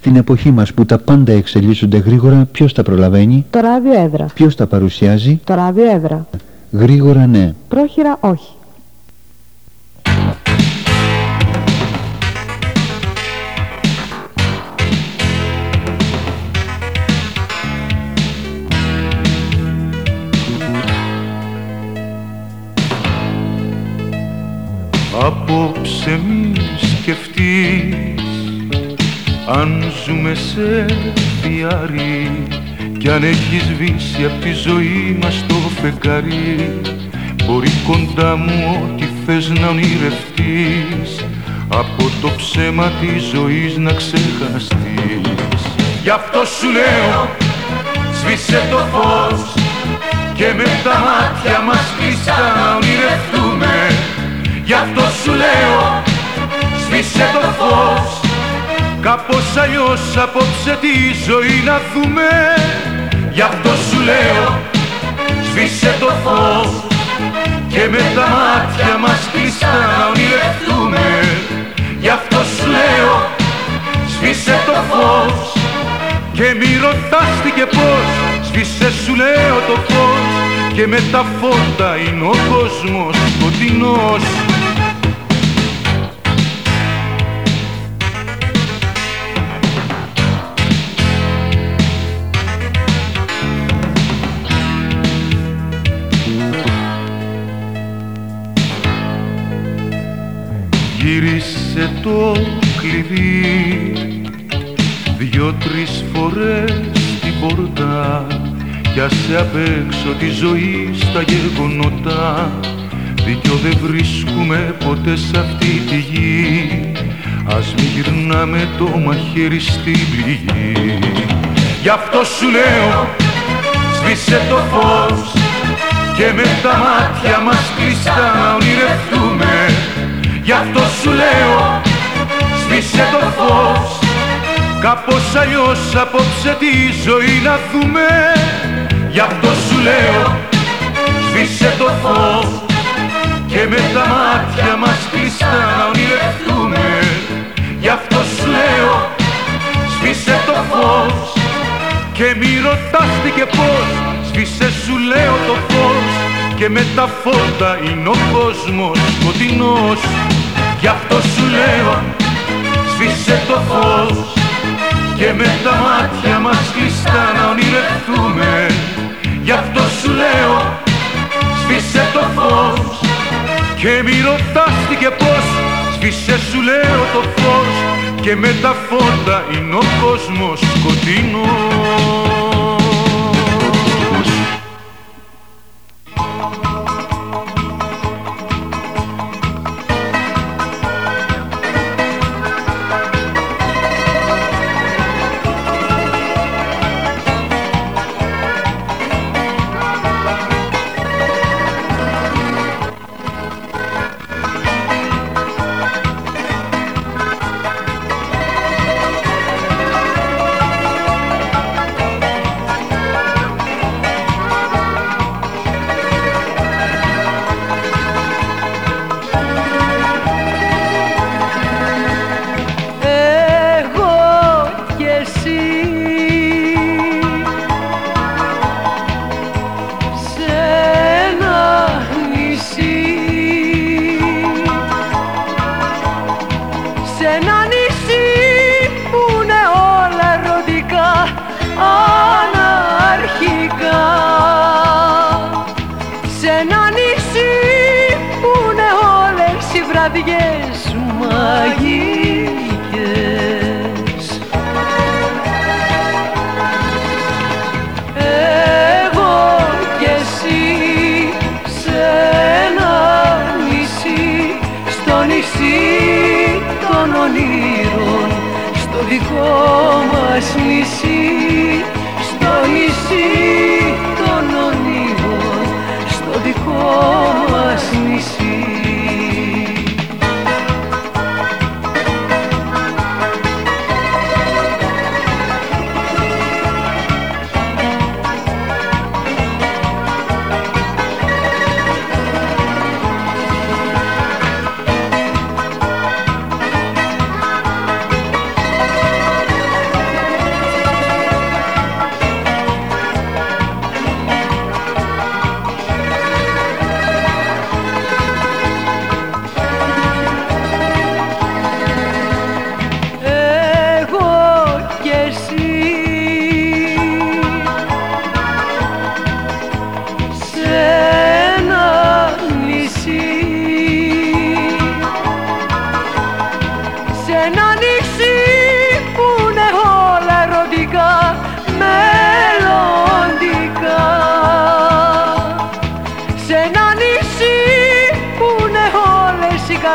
Στην εποχή μας που τα πάντα εξελίσσονται γρήγορα, ποιος τα προλαβαίνει; Το ράδιο έδρα. Ποιος τα παρουσιάζει; Το ράδιο έδρα. Γρήγορα ναι. Πρόχειρα όχι. Απόψε μη σκεφτείς αν ζούμε σε διάρρη κι αν έχεις σβήσει απ' τη ζωή μας το φεγγάρι Μπορεί κοντά μου ό,τι θες να ονειρευτείς Από το ψέμα της ζωής να ξεχαστείς. Γι' αυτό σου λέω σβήσε το φως Και με τα μάτια μας κλειστά να ονειρευτούμε. Γι' αυτό σου λέω σβήσε το φως Κάπως αλλιώς απόψε τη ζωή να δούμε. Γι' αυτό σου λέω σβήσε το φως Και με τα μάτια μας κλειστά να ονειρευτούμε. Γι' αυτό σου λέω σβήσε το φως Και μη ρωτάς τι και πώς. Σβήσε σου λέω το φως Και με τα φώτα είναι ο κόσμος σκοτεινός απ' έξω τη ζωή στα γεγονότα. Δίκιο δεν βρίσκουμε ποτέ σ' αυτή τη γη. Ας μη γυρνάμε το μαχαίρι στην πληγή. Γι' αυτό σου λέω σβήσε το φως Και με τα μάτια μας κλειστά να ονειρευτούμε. Γι' αυτό σου λέω σβήσε το φως. Κάπως αλλιώς απόψε τη ζωή να δούμε Γι' αυτό σου λέω σβήσε το φως Και με τα μάτια μας κλειστά να ονειρευτούμε. Γι' αυτό σου λέω σβήσε το φως Και μη ρωτάς τι και πώς. Σβήσε σου λέω το φως Και με τα φώτα είναι ο κόσμος σκοτεινός. Γι' αυτό σου λέω σβήσε το φως και με τα μάτια μας κλειστά να ονειρευτούμε Γι' αυτό σου λέω σβήσε το φως. Και μη ρωτάς τι και πώς Σβήσε σου λέω το φως. Και με τα φώτα είναι ο κόσμος σκοτεινός μας νησί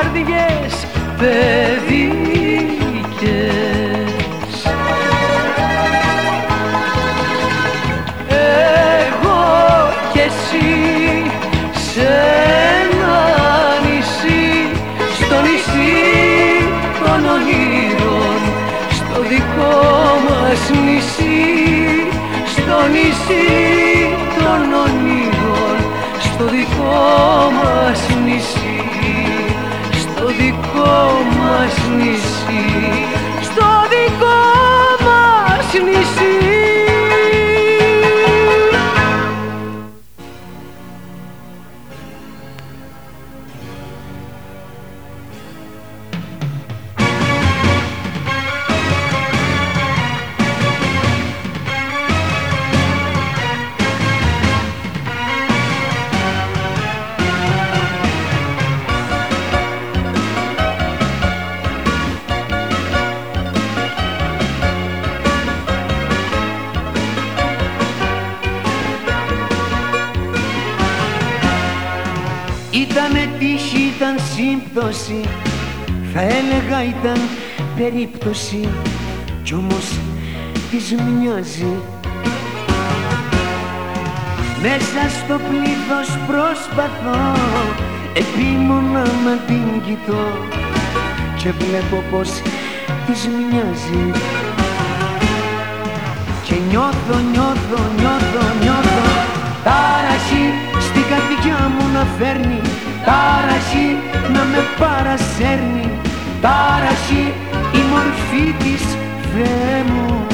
καρδιές παιδικές Εγώ κι εσύ σε ένα νησί στο νησί των ονείρων στο δικό μας νησί στο νησί μας νησί ήταν περίπτωση κι όμως της μοιάζει. Μέσα στο πλήθος προσπαθώ επίμονα να την κοιτώ και βλέπω πως της μοιάζει. Και νιώθω, νιώθω, νιώθω, νιώθω τάραχη στην καρδιά μου να φέρνει τάραχη να με παρασέρνει τάραχη η μορφή της Θεέ μου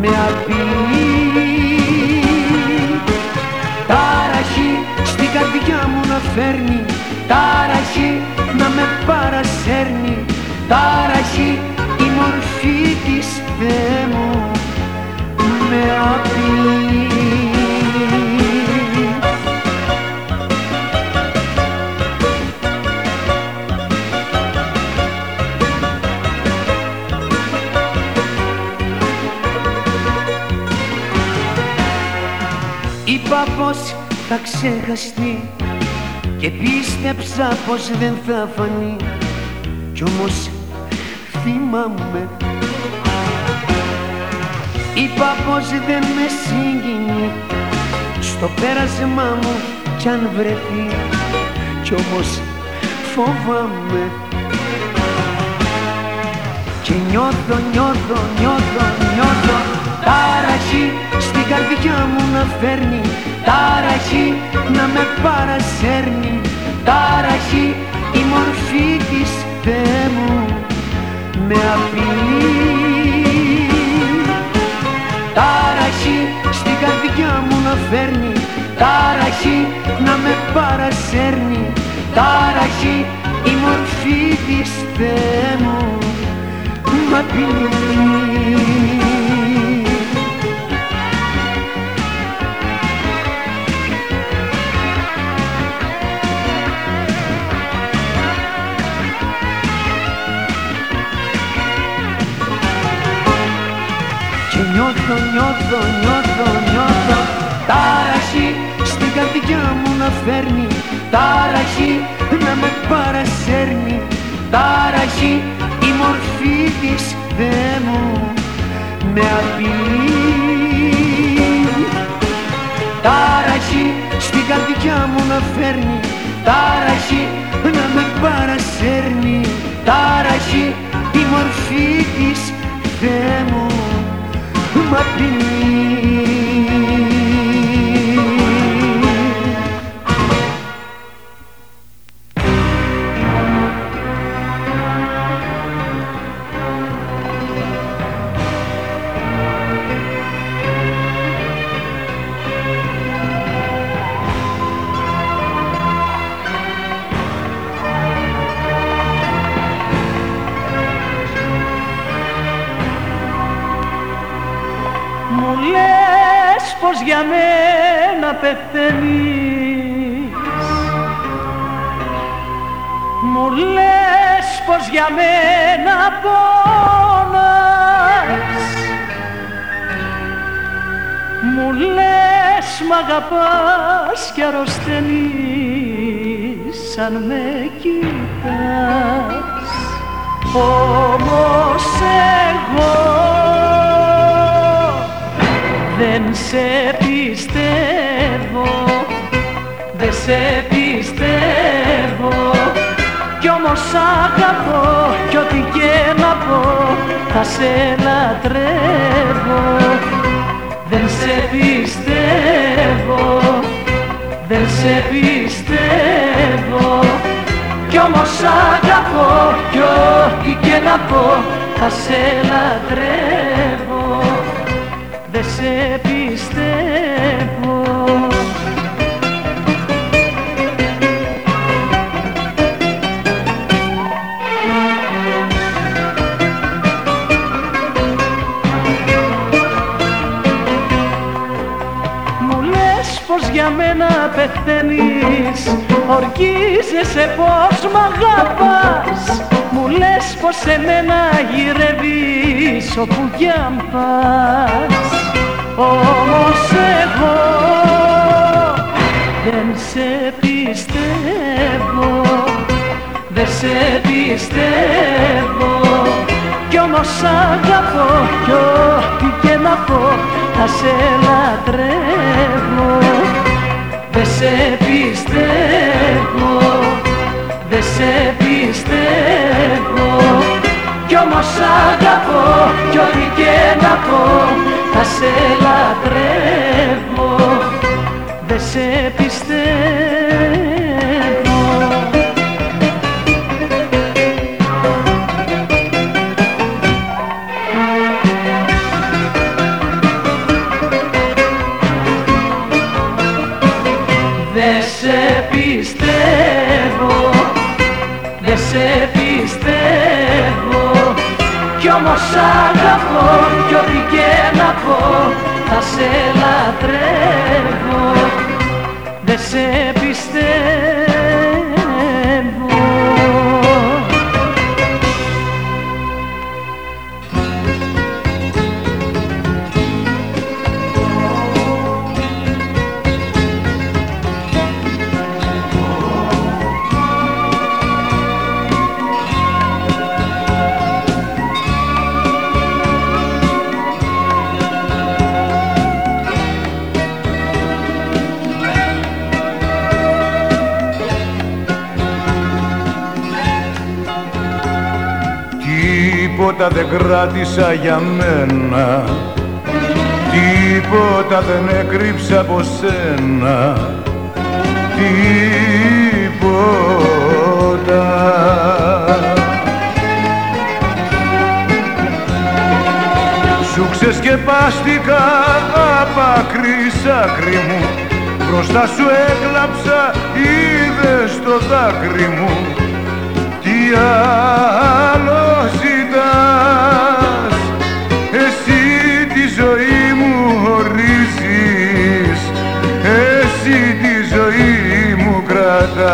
με απειλεί. Τάραχη στην καρδιά μου να φέρνει. Τάραχη να με παρασέρνει. Τάραχη η μορφή της Θεέ μου με απειλεί θα ξεχαστεί και πίστεψα πως δεν θα φανεί κι όμως θυμάμαι. Είπα πως δεν με συγκινεί στο πέρασμά μου κι αν βρεθεί κι όμως φοβάμαι. Και νιώθω, νιώθω, νιώθω, νιώθω με παρασέρνει τάραχη η μορφή της Θεέ μου με απειλεί τάραχη στην καρδιά μου να φέρνει τάραχη να με παρασέρνει τάραχη η μορφή της Θεέ μου με απειλεί Νιώθω, νιώθω, νιώθω, νιώθω. Τάραχη στην καρδιά μου να φέρνει. Τάραχη να με παρασέρνει. Τάραχη η μορφή της Θεέ μου με απειλεί. Τάραχη στην καρδιά μου να φέρνει. Τάραχη να με παρασέρνει. Τάραχη η μορφή της Θεέ μου για για μένα πόνας. Μου λες μ' αγαπάς κι αρρωσταίνεις σαν με κοιτάς. Όμως εγώ δεν σε πιστεύω, δεν σε πιστεύω πως αγαπώ κι ό,τι και να πω θα σε λατρεύω. Δεν σε πιστεύω, δεν σε πιστεύω. Κι όμως αγαπώ κι ό,τι και να πω θα σε λατρεύω. Δεν σε πιστεύω. Πεθαίνεις. Ορκίζεσαι πως μ' αγαπάς. Μου λες πως εμένα γυρεύεις όπου κι αν πας. Όμως εγώ δεν σε πιστεύω. Δεν σε πιστεύω. Κι όμως αγαπώ κι ό,τι και να πω θα σε λατρεύω. Δε σε πιστεύω, δε σε πιστεύω. Κι όμως αγαπώ κι ό,τι και να πω θα σε λατρεύω. Δε σε πιστεύω σ' Τίποτα δεν κράτησα για μένα. Τίποτα δεν έκρυψα από σένα. Τίποτα. Σου ξεσκεπάστηκα απ' άκρης άκρη μου. Μπροστά σου έκλαψα, είδες το δάκρυ μου. Τι άλλο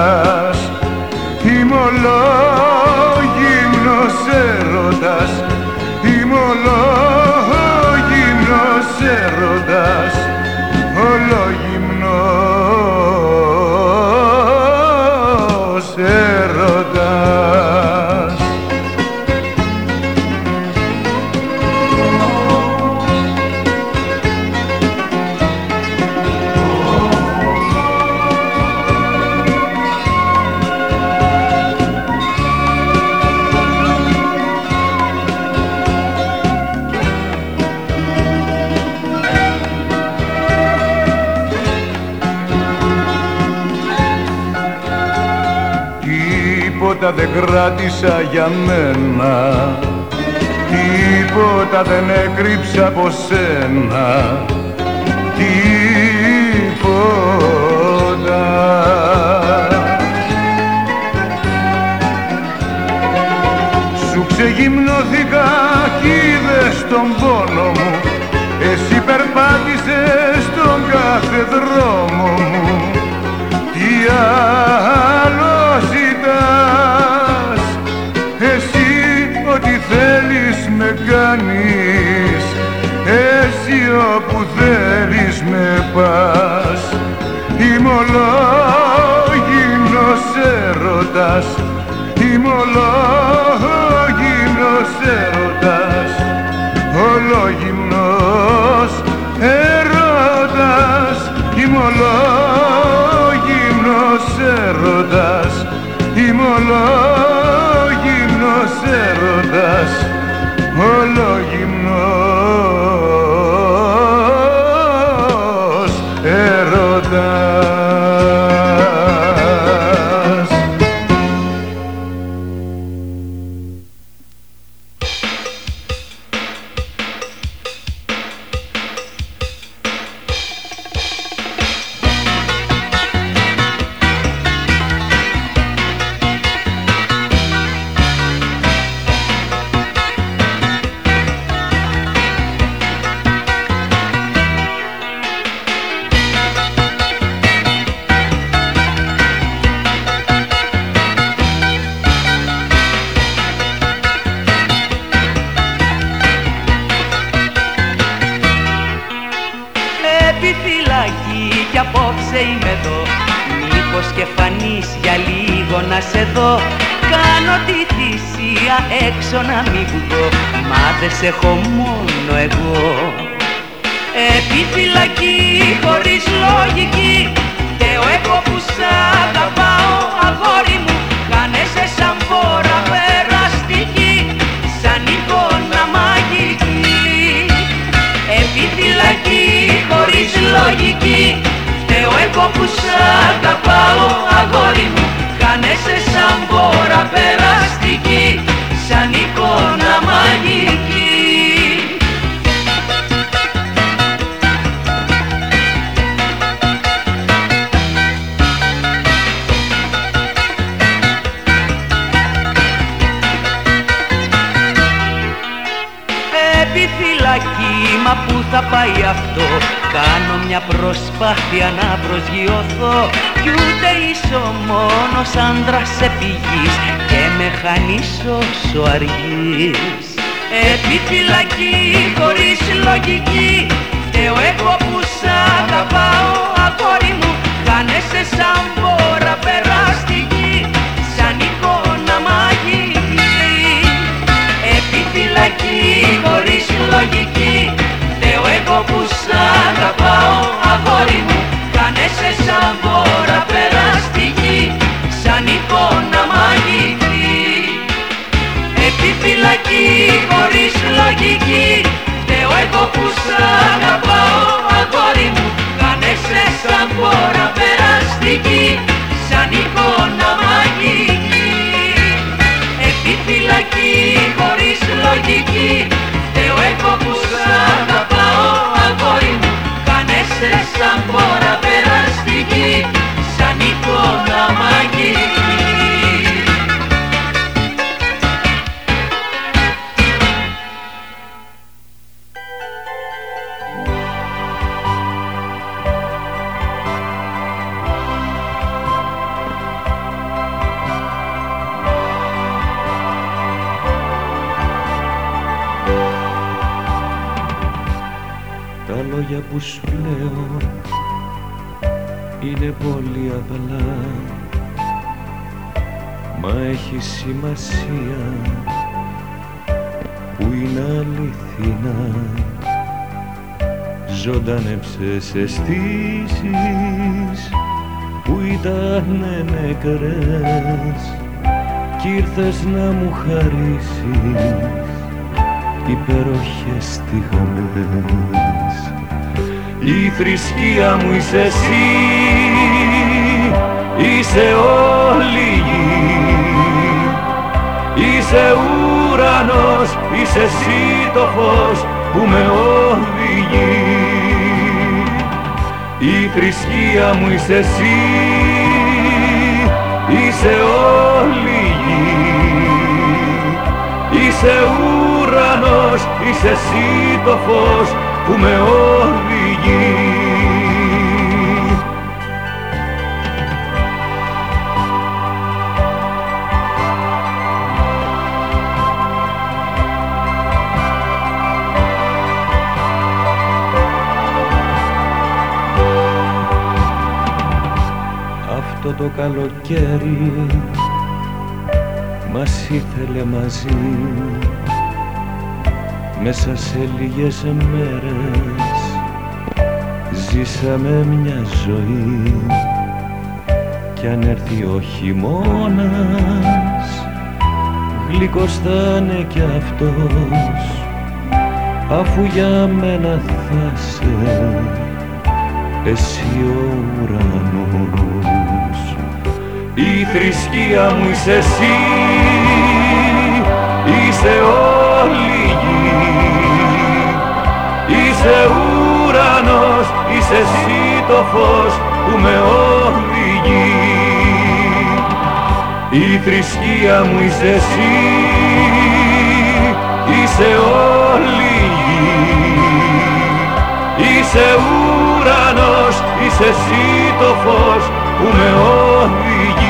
κρατάς είμαι ολόγυμνος έρωτας. Είμαι ολόγυμνος έρωτας. Ολόγυμνος δεν κράτησα για μένα. Τίποτα δεν έκρυψα από σένα. Τίποτα. Σου ξεγυμνώθηκα κι είδες τον πόνο μου. Εσύ περπάτησες στον κάθε δρόμο μου με πας. Είμαι ολόγυμνος έρωτας. Είμαι ολόγυμνος έρωτας. Ολόγυμνος έρωτας. Είμαι ολόγυμνος έρωτας. Είμαι ολόγυμνος έρωτας Ολόγυμνος έρωτας μόνο εγώ. Επιφυλακή χωρίς λογική Θεό εγώ που σ' αγαπάω αγόρι μου Χάνεσαι σαν φόρα περαστική Σαν εικόνα μαγική. Επιφυλακή χωρίς λογική Θεό εγώ που σ' αγαπάω αγόρι θα πάει αυτό. Κάνω μια προσπάθεια να προσγειωθώ. Κι ούτε είσαι ο μόνος άντρας επιγής Και με χάνεις όσο αργείς Επιφυλακή χωρίς λογική Θεό εγώ που σ' αγαπάω αγόρι μου. Χάνεσαι σαν βόρα περαστική Σαν εικόνα μαγική. Επιφυλακή χωρίς λογική αγόρι μου Χάνεσαι σαν Ζωντανέψες αισθήσεις που ήταν νεκρές κι ήρθες να μου χαρίσεις υπέροχες στιγμές. Η θρησκεία μου είσαι εσύ Είσαι όλη η γη. Είσαι ουρανός Είσαι εσύ το φως που με οδηγεί Η θρησκεία μου είσαι εσύ Είσαι όλη η γη. Είσαι ουρανός, είσαι εσύ το φως που με οδηγεί Αυτό το καλοκαίρι μας ήθελε μαζί. Μέσα σε λίγες μέρες ζήσαμε μια ζωή. Κι αν έρθει ο χειμώνας γλυκός θα είναι κι αυτός. Αφού για μένα θα σε εσύ ο ουρανός. η θρησκεία μου είσαι εσύ. Είσαι όλη η γη. Είσαι ουρανός Είσαι εσύ το φως που με οδηγεί. Η θρησκεία μου είσαι εσύ. Είσαι όλη η γη. Είσαι ουρανός Είσαι εσύ το φως που με οδηγεί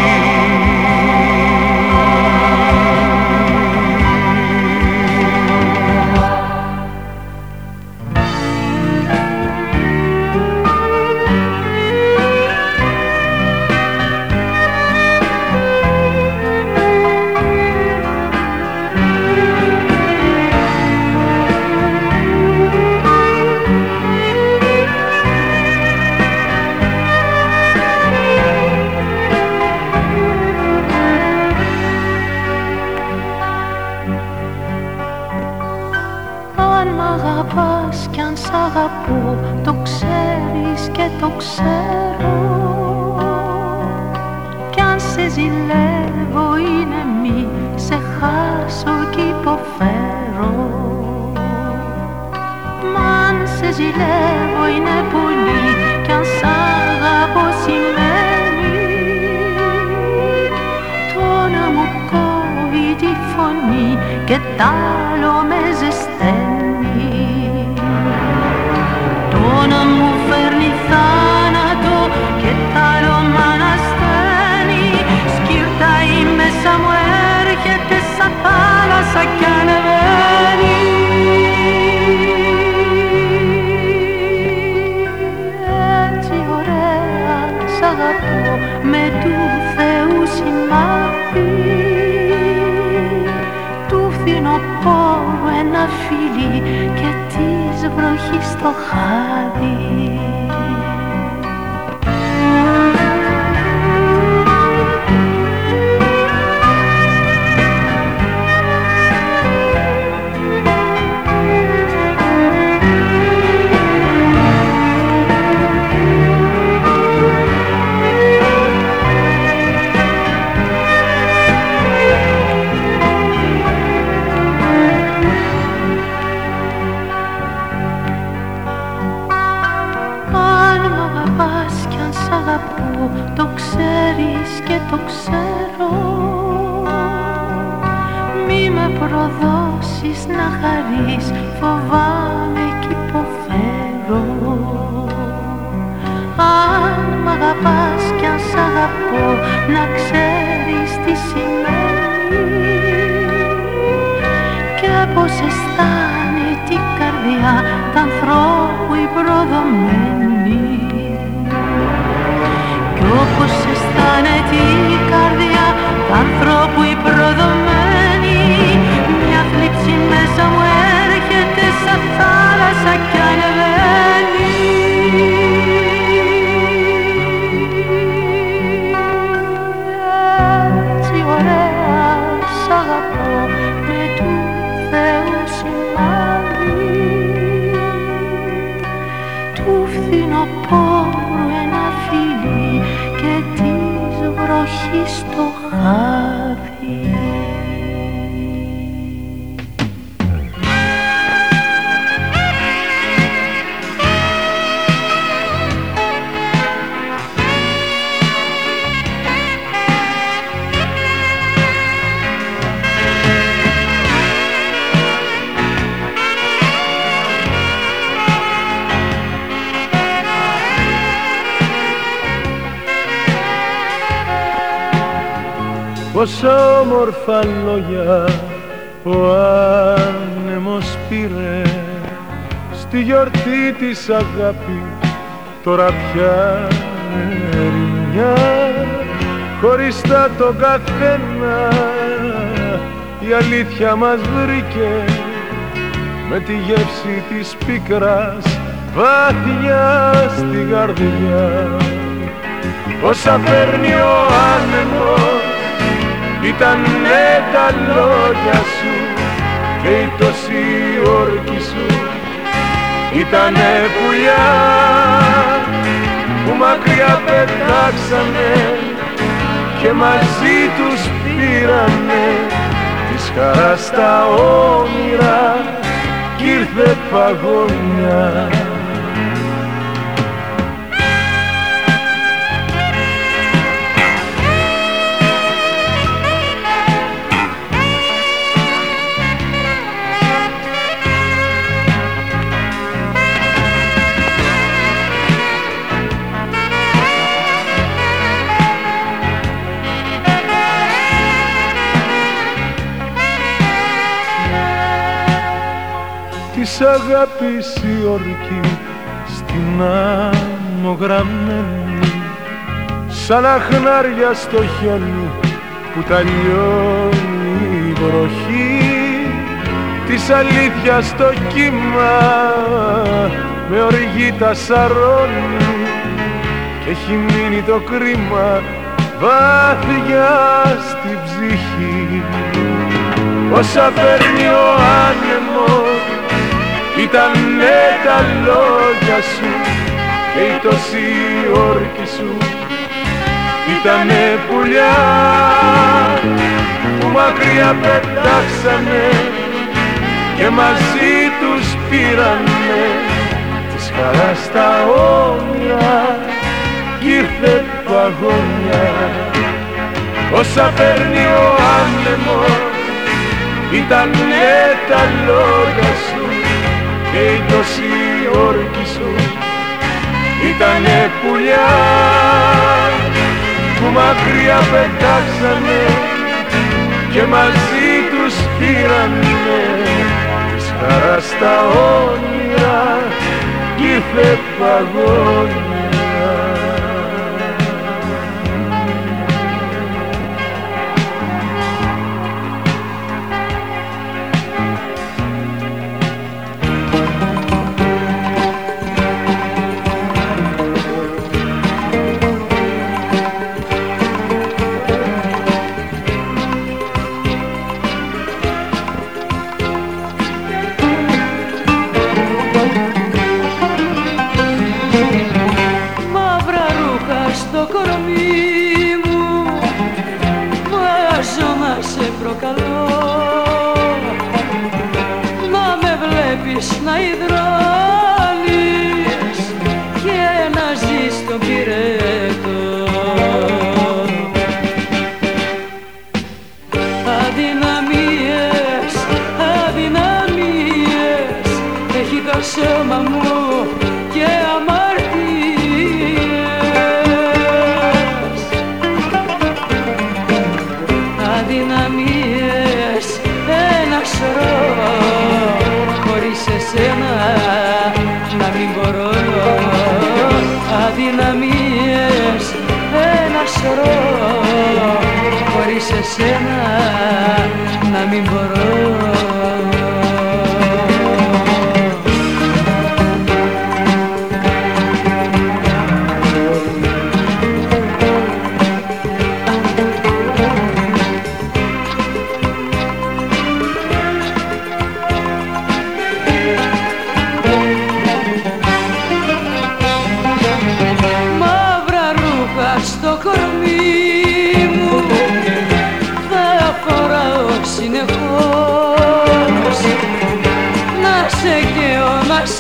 αγαπώ το ξέρεις και το ξέρω. Κι αν σε ζηλεύω είναι μη σε χάσω κι υποφέρω. Μα αν σε ζηλεύω είναι πολύ κι αν σ' αγαπώ σημαίνει το να μου κόβει τη φωνή και τ' άλλο με ζεσταίνει σαν θάλασσα κι ανεβαίνει βροχής το χάδι το ξέρω. Μη με προδώσεις να χαρείς Φοβάμαι κι υποφέρω. Αν μ' αγαπάς κι αν σ' αγαπώ Να ξέρεις τι σημαίνει. Και πως αισθάνεται η καρδιά τ' ανθρώπου η προδομένη. κι όπως αισθάνεται η καρδιά τ' ανθρώπου η προδομένη. Μια θλίψη μέσα μου έρχεται σαν θάλασσα κι ανεβαίνει Cristo. Όμορφα λόγια ο άνεμος πήρε. Στη γιορτή της αγάπης τώρα πια ερημιά Χωριστά το καθένα η αλήθεια μας βρήκε. Με τη γεύση της πίκρας βαθιά στην καρδιά Όσα παίρνει ο άνεμος Ήτανε τα λόγια σου και η τόση όρκη σου. Ήτανε πουλιά που μακριά πετάξανε και μαζί τους πήρανε. Της χαράς τα όνειρα κι ήρθε παγωνιά της αγάπης η ορκή στην άμμο γραμμένη σαν αχνάρια στο χιόνι που τα λιώνει η βροχή. Της αλήθειας το κύμα με οργή τα σαρώνει και έχει μείνει το κρίμα βάθια στην ψυχή. Όσα παίρνει ο άνεμος Ήτανε τα λόγια σου και η τόση όρκη σου. Ήτανε πουλιά που μακριά πετάξανε και μαζί τους πήρανε. Της χαράς τα όνειρα κι ήρθε παγωνιά όσα παίρνει ο άνεμος ήτανε τα λόγια σου. και η τόση όρκη σου ήτανε πουλιά που μακριά πετάξανε και μαζί τους πήρανε. Της χαράς τα όνειρα κι ήρθε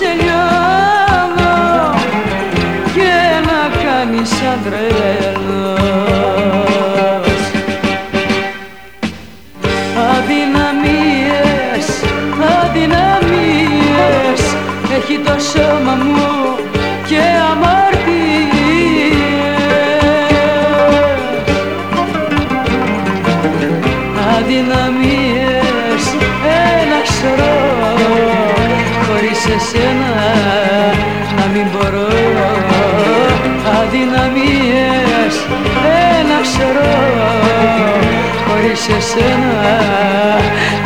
Señor. και σένα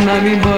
να μην μπορώ.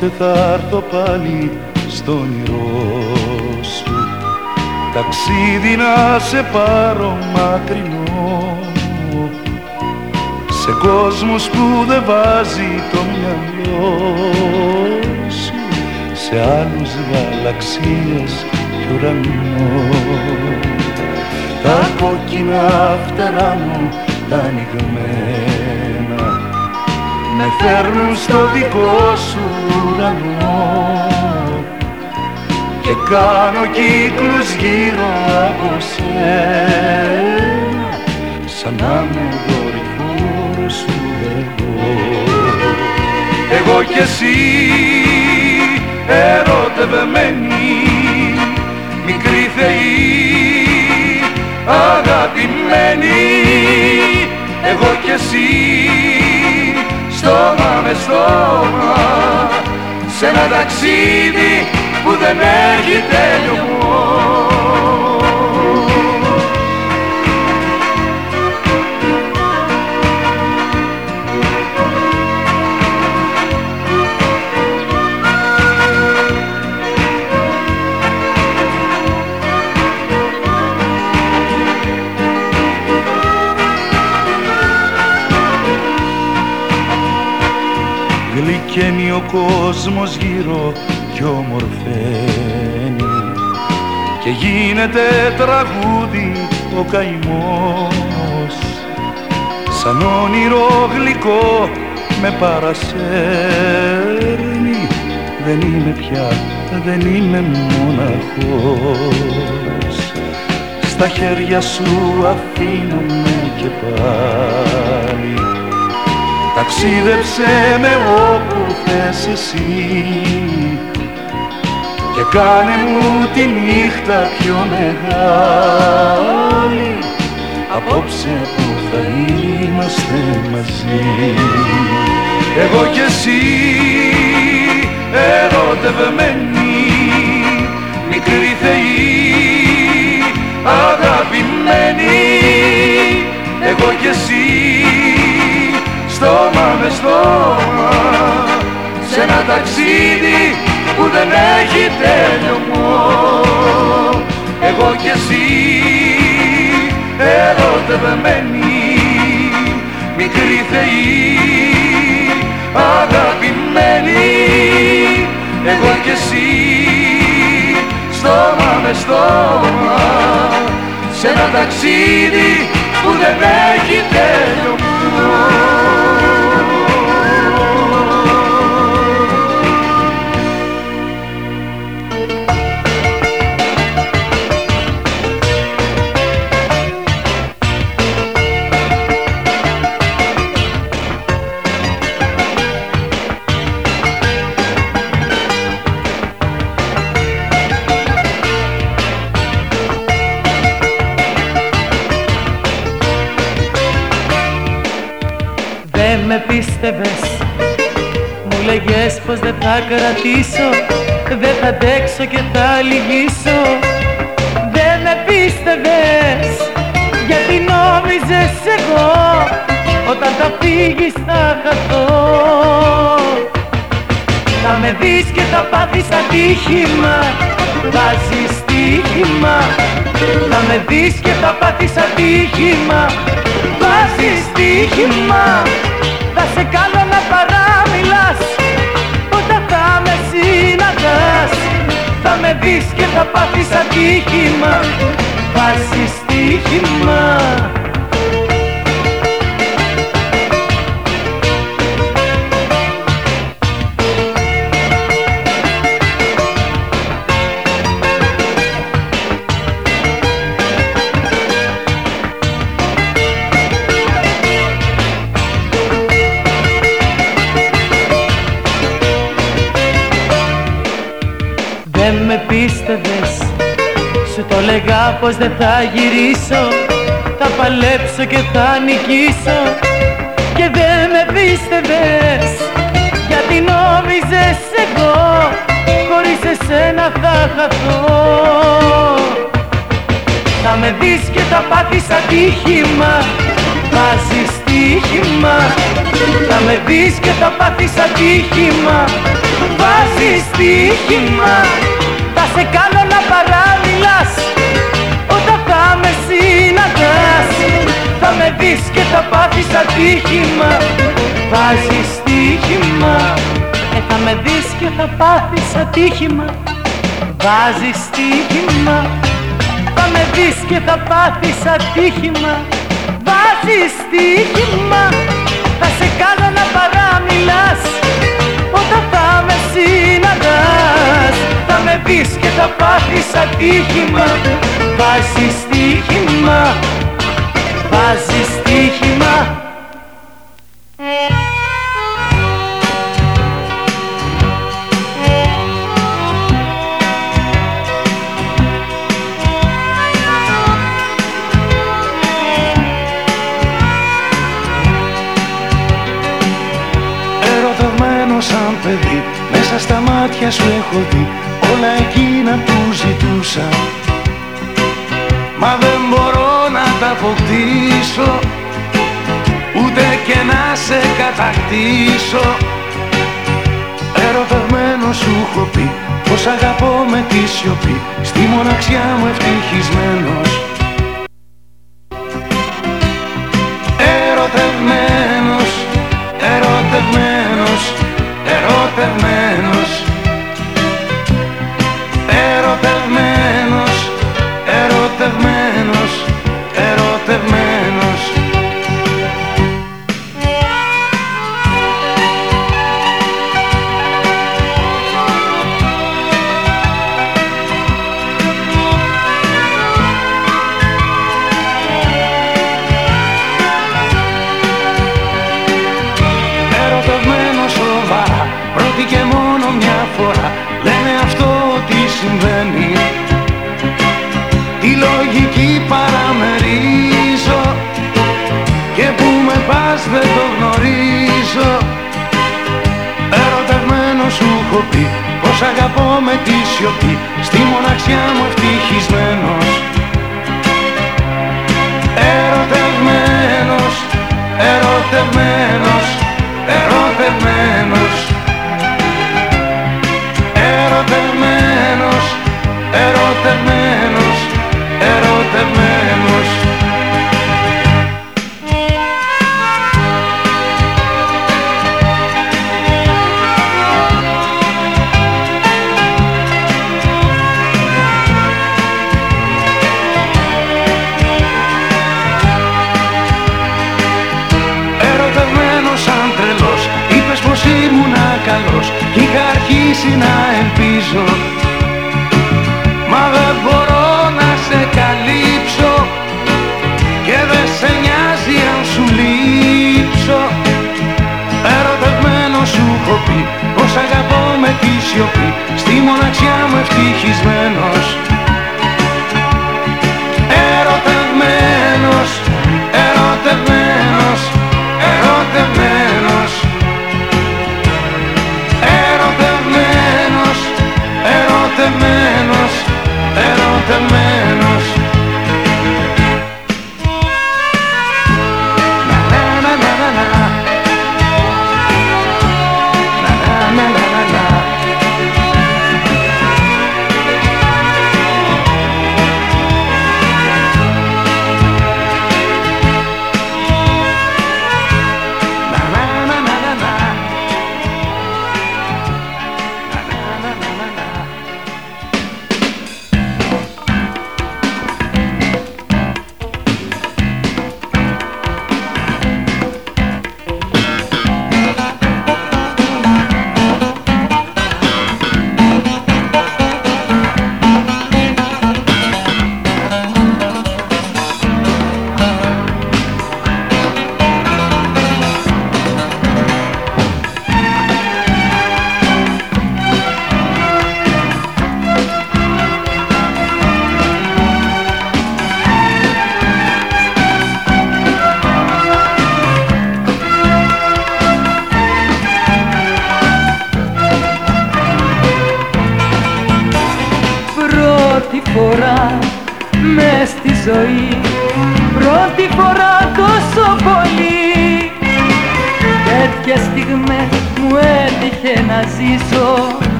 Απόψε θα έρθω πάλι στο όνειρό σου. Ταξίδι να σε πάρω μακρινό σε κόσμος που δεν βάζει το μυαλό σου. Σε άλλους γαλαξίες και ουρανό. Τα κόκκινα φτερά μου τα ανοιγμένα με φέρνουν στο δικό σου ουρανό. Και κάνω κύκλους γύρω από σένα σαν να με δορυφόρο σου εγώ. Εγώ κι εσύ ερωτευμένοι μικρή θεή αγαπημένοι εγώ κι εσύ στόμα με στόμα σε ένα ταξίδι που δεν έχει τέλειωμό κόσμος γύρω κι ομορφαίνει. Και γίνεται τραγούδι ο καημός σαν όνειρο γλυκό με παρασέρνει. Δεν είμαι πια, δεν είμαι μοναχός. Στα χέρια σου αφήνομαι και πάλι Ταξίδεψε με όπου θες εσύ και κάνε μου τη νύχτα πιο μεγάλη απόψε που θα είμαστε μαζί. Εγώ κι εσύ ερωτευμένοι μικρή θεή αγαπημένοι εγώ κι εσύ στόμα μες στόμα. Σε ένα ταξίδι που δεν έχει τέλειωμό εγώ κι εσύ ερωτευμένοι μικρή θεή αγαπημένοι εγώ κι εσύ στόμα μες στόμα. Σε ένα ταξίδι που δεν έχει τέλειωμό πίστευες Μου λέγες πως δεν θα κρατήσω Δεν θα αντέξω και θα λυγίσω. Δεν με πίστευες Γιατί νόμιζες εγώ Όταν θα φύγεις θα χαθώ. Θα με δεις και θα πάθεις ατύχημα Βάζεις στοίχημα. Θα με δεις και θα πάθεις ατύχημα Βάζεις στοίχημα θα σε κάνω να παράμιλας Όταν θα με συναντάς Θα με δεις και θα πάθεις ατύχημα Βάζεις στοίχημα έλεγα πως δεν θα γυρίσω. Θα παλέψω και θα νικήσω. Και δεν με πίστευες Γιατί νόμιζες εγώ Χωρίς εσένα θα χαθώ. Θα με δεις και θα πάθεις ατύχημα βάζει στοίχημα. Θα με δεις και θα πάθεις ατύχημα Βάζει στοίχημα. Θα σε κάνω να συναντάς Θα με δεις και θα πάθεις ατύχημα. Βάζει στοίχημα. Ε, θα με δεις και θα πάθεις ατύχημα. Βάζει στοίχημα. Θα με δεις και θα πάθεις ατύχημα. Βάζεις στοίχημα. Θα σε κάνω να παραμιλάς. Όταν θα με συναντάς. Θα με δεις και θα πάθεις ατύχημα. Βάζεις στοίχημα Βάζεις στοίχημα. Μέσα στα μάτια σου έχω δει όλα εκείνα που ζητούσα σε κατακτήσω Ερωτευμένο σου έχω πει Πως αγαπώ με τη σιωπή. Στη μοναξιά μου ευτυχισμένος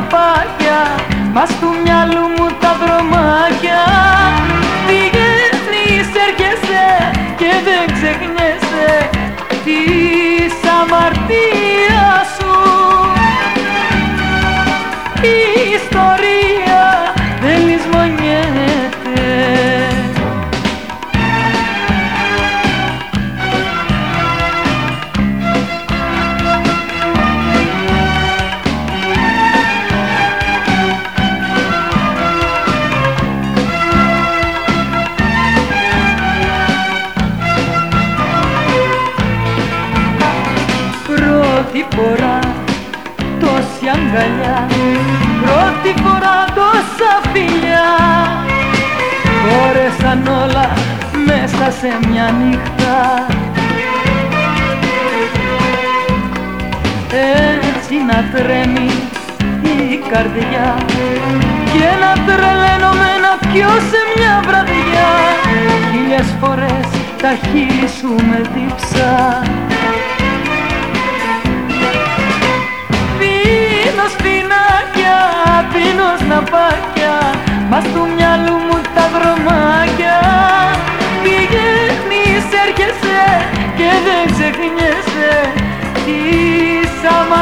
Πάγια, μας του τα χείλη σου με δίψα Πίνω σπινάκια, πίνω σναπάκια Μας του μυαλού μου τα δρομάκια Πηγαίνεις, έρχεσαι και δεν ξεχνιέσαι Τι σαμα